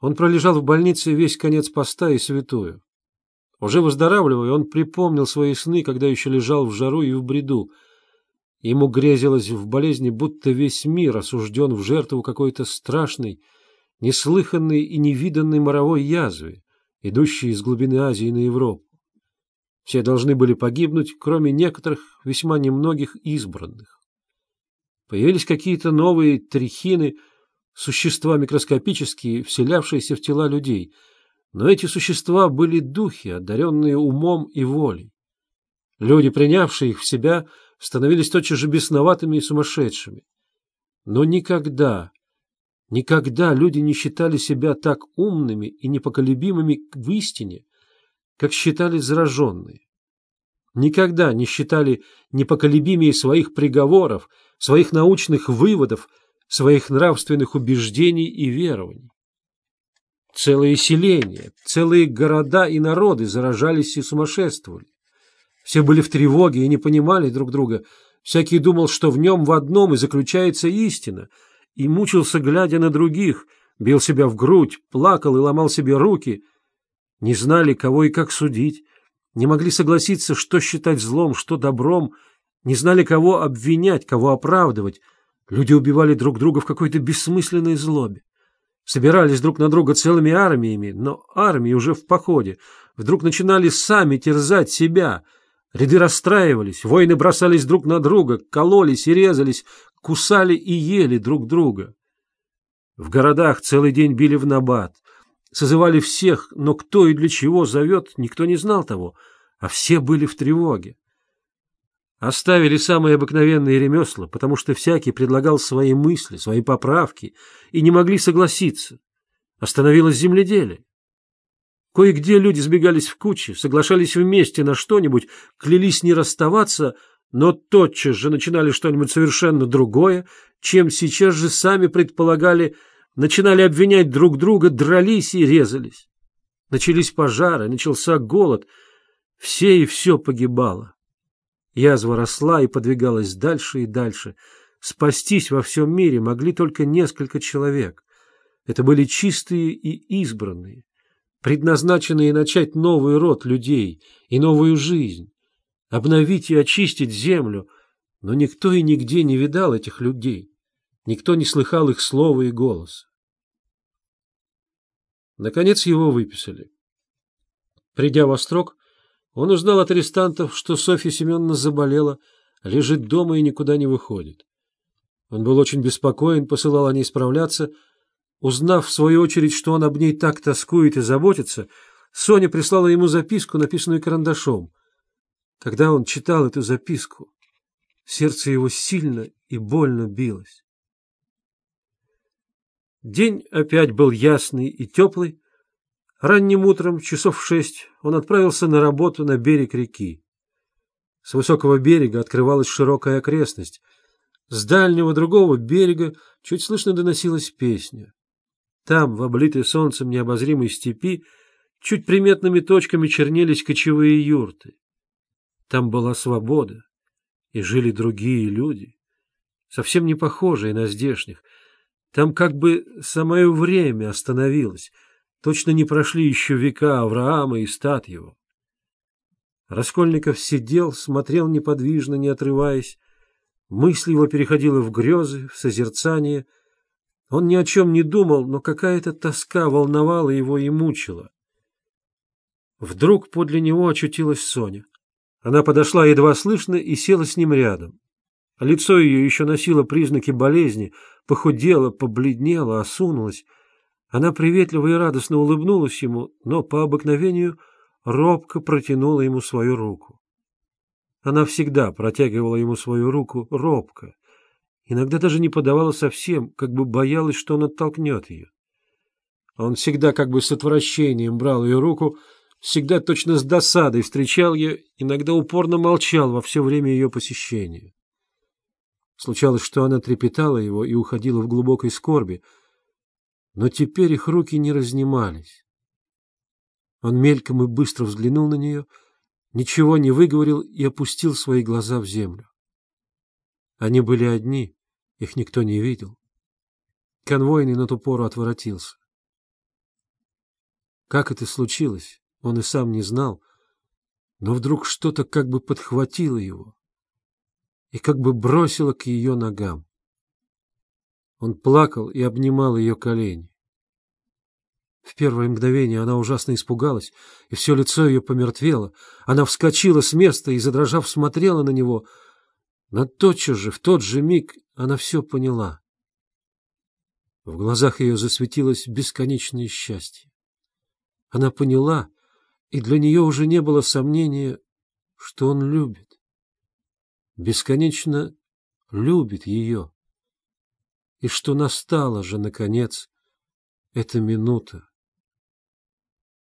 Он пролежал в больнице весь конец поста и святую. Уже выздоравливая, он припомнил свои сны, когда еще лежал в жару и в бреду. Ему грезилось в болезни, будто весь мир осужден в жертву какой-то страшной, неслыханной и невиданной моровой язве, идущей из глубины Азии на Европу. Все должны были погибнуть, кроме некоторых, весьма немногих избранных. Появились какие-то новые трихины, существа микроскопические, вселявшиеся в тела людей — но эти существа были духи, одаренные умом и волей. Люди, принявшие их в себя, становились тотчас же бесноватыми и сумасшедшими. Но никогда, никогда люди не считали себя так умными и непоколебимыми в истине, как считали зараженные. Никогда не считали непоколебимее своих приговоров, своих научных выводов, своих нравственных убеждений и верований. Целые селения, целые города и народы заражались и сумасшествовали. Все были в тревоге и не понимали друг друга. Всякий думал, что в нем в одном и заключается истина, и мучился, глядя на других, бил себя в грудь, плакал и ломал себе руки. Не знали, кого и как судить, не могли согласиться, что считать злом, что добром, не знали, кого обвинять, кого оправдывать. Люди убивали друг друга в какой-то бессмысленной злобе собирались друг на друга целыми армиями, но армии уже в походе вдруг начинали сами терзать себя. Ряды расстраивались, воины бросались друг на друга, кололись и резались, кусали и ели друг друга. В городах целый день били в набат, созывали всех, но кто и для чего зовет, никто не знал того, а все были в тревоге. Оставили самые обыкновенные ремесла, потому что всякий предлагал свои мысли, свои поправки, и не могли согласиться. Остановилось земледелие. Кое-где люди сбегались в кучи, соглашались вместе на что-нибудь, клялись не расставаться, но тотчас же начинали что-нибудь совершенно другое, чем сейчас же сами предполагали, начинали обвинять друг друга, дрались и резались. Начались пожары, начался голод, все и все погибало. Язва росла и подвигалась дальше и дальше. Спастись во всем мире могли только несколько человек. Это были чистые и избранные, предназначенные начать новый род людей и новую жизнь, обновить и очистить землю, но никто и нигде не видал этих людей, никто не слыхал их слова и голоса. Наконец его выписали. Придя во строк, он узнал от арестантов, что Софья Семеновна заболела, лежит дома и никуда не выходит. Он был очень беспокоен, посылал о ней справляться. Узнав, в свою очередь, что он об ней так тоскует и заботится, Соня прислала ему записку, написанную карандашом. Когда он читал эту записку, сердце его сильно и больно билось. День опять был ясный и теплый, Ранним утром, часов в шесть, он отправился на работу на берег реки. С высокого берега открывалась широкая окрестность. С дальнего другого берега чуть слышно доносилась песня. Там, в облитой солнцем необозримой степи, чуть приметными точками чернелись кочевые юрты. Там была свобода, и жили другие люди, совсем не похожие на здешних. Там как бы самое время остановилось — Точно не прошли еще века Авраама и стат его. Раскольников сидел, смотрел неподвижно, не отрываясь. Мысль его переходила в грезы, в созерцание. Он ни о чем не думал, но какая-то тоска волновала его и мучила. Вдруг подле него очутилась Соня. Она подошла едва слышно и села с ним рядом. Лицо ее еще носило признаки болезни, похудело, побледнело, осунулось. Она приветливо и радостно улыбнулась ему, но по обыкновению робко протянула ему свою руку. Она всегда протягивала ему свою руку робко, иногда даже не подавала совсем, как бы боялась, что он оттолкнет ее. Он всегда как бы с отвращением брал ее руку, всегда точно с досадой встречал ее, иногда упорно молчал во все время ее посещения. Случалось, что она трепетала его и уходила в глубокой скорби — но теперь их руки не разнимались. Он мельком и быстро взглянул на нее, ничего не выговорил и опустил свои глаза в землю. Они были одни, их никто не видел. Конвойный на ту пору отворотился. Как это случилось, он и сам не знал, но вдруг что-то как бы подхватило его и как бы бросило к ее ногам. Он плакал и обнимал ее колени. В первое мгновение она ужасно испугалась, и все лицо ее помертвело. Она вскочила с места и, задрожав, смотрела на него. Но тотчас же, в тот же миг, она все поняла. В глазах ее засветилось бесконечное счастье. Она поняла, и для нее уже не было сомнения, что он любит. Бесконечно любит ее. И что настала же, наконец, эта минута,